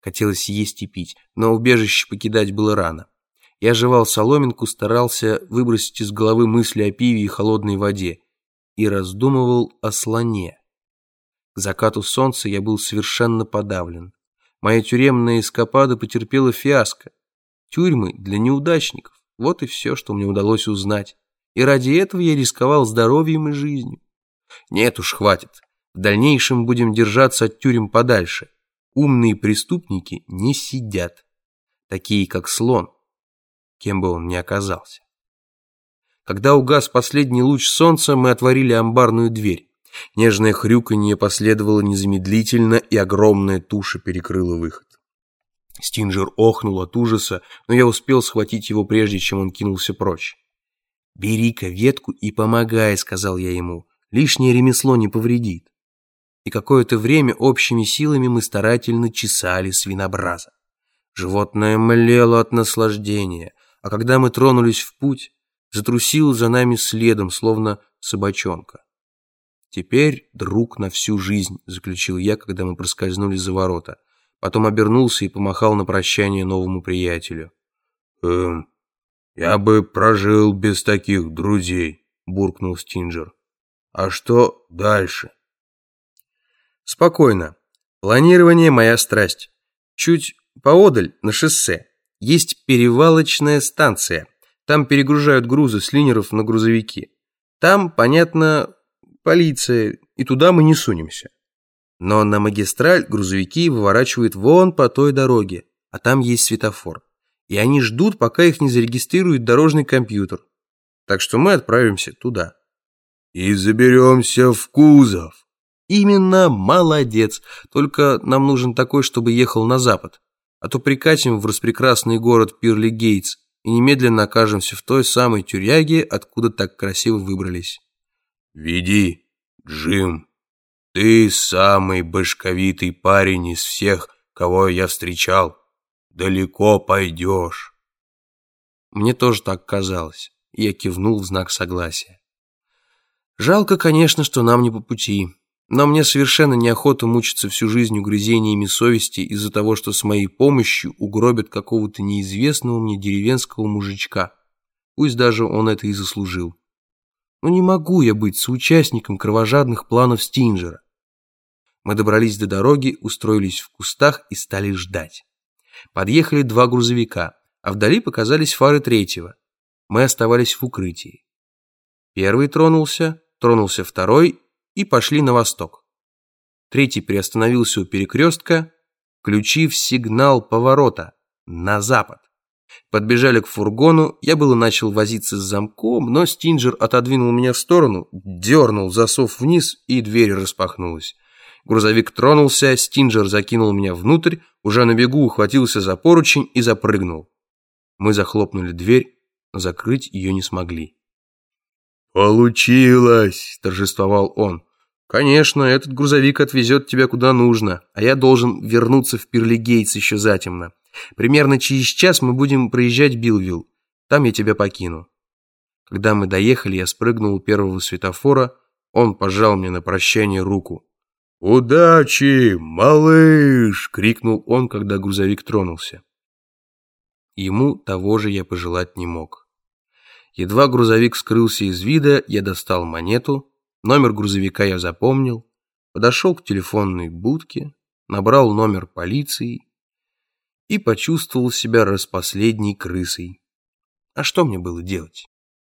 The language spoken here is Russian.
Хотелось есть и пить, но убежище покидать было рано. Я жевал соломинку, старался выбросить из головы мысли о пиве и холодной воде и раздумывал о слоне. К закату солнца я был совершенно подавлен. Моя тюремная эскапада потерпела фиаско. Тюрьмы для неудачников. Вот и все, что мне удалось узнать. И ради этого я рисковал здоровьем и жизнью. Нет уж, хватит. В дальнейшем будем держаться от тюрем подальше. Умные преступники не сидят. Такие, как слон, кем бы он ни оказался. Когда угас последний луч солнца, мы отворили амбарную дверь. Нежное хрюканье последовало незамедлительно, и огромная туша перекрыла выход. Стинджер охнул от ужаса, но я успел схватить его, прежде чем он кинулся прочь. «Бери-ка ветку и помогай», — сказал я ему. «Лишнее ремесло не повредит». И какое-то время общими силами мы старательно чесали свинобраза. Животное млело от наслаждения, а когда мы тронулись в путь, затрусил за нами следом, словно собачонка. «Теперь друг на всю жизнь», — заключил я, когда мы проскользнули за ворота. Потом обернулся и помахал на прощание новому приятелю. «Эм, я бы прожил без таких друзей», — буркнул Стинджер. «А что дальше?» «Спокойно. Планирование — моя страсть. Чуть поодаль, на шоссе, есть перевалочная станция. Там перегружают грузы с линеров на грузовики. Там, понятно, полиция, и туда мы не сунемся. Но на магистраль грузовики выворачивают вон по той дороге, а там есть светофор. И они ждут, пока их не зарегистрирует дорожный компьютер. Так что мы отправимся туда. И заберемся в кузов. Именно, молодец. Только нам нужен такой, чтобы ехал на запад. А то прикатим в распрекрасный город Пирли-Гейтс и немедленно окажемся в той самой тюряге, откуда так красиво выбрались. «Веди, Джим. Ты самый башковитый парень из всех, кого я встречал. Далеко пойдешь». Мне тоже так казалось, я кивнул в знак согласия. Жалко, конечно, что нам не по пути. Но мне совершенно неохота мучиться всю жизнь угрызениями совести из-за того, что с моей помощью угробят какого-то неизвестного мне деревенского мужичка. Пусть даже он это и заслужил. Но не могу я быть соучастником кровожадных планов Стинджера. Мы добрались до дороги, устроились в кустах и стали ждать. Подъехали два грузовика, а вдали показались фары третьего. Мы оставались в укрытии. Первый тронулся, тронулся второй и пошли на восток. Третий приостановился у перекрестка, включив сигнал поворота на запад. Подбежали к фургону, я было начал возиться с замком, но Стинджер отодвинул меня в сторону, дернул засов вниз, и дверь распахнулась. Грузовик тронулся, Стинджер закинул меня внутрь, уже на бегу ухватился за поручень и запрыгнул. Мы захлопнули дверь, но закрыть ее не смогли. «Получилось!» – торжествовал он. «Конечно, этот грузовик отвезет тебя куда нужно, а я должен вернуться в Пирлигейтс еще затемно. Примерно через час мы будем проезжать Билвилл. Там я тебя покину». Когда мы доехали, я спрыгнул у первого светофора, он пожал мне на прощание руку. «Удачи, малыш!» — крикнул он, когда грузовик тронулся. Ему того же я пожелать не мог. Едва грузовик скрылся из вида, я достал монету, номер грузовика я запомнил, подошел к телефонной будке, набрал номер полиции и почувствовал себя распоследней крысой. А что мне было делать?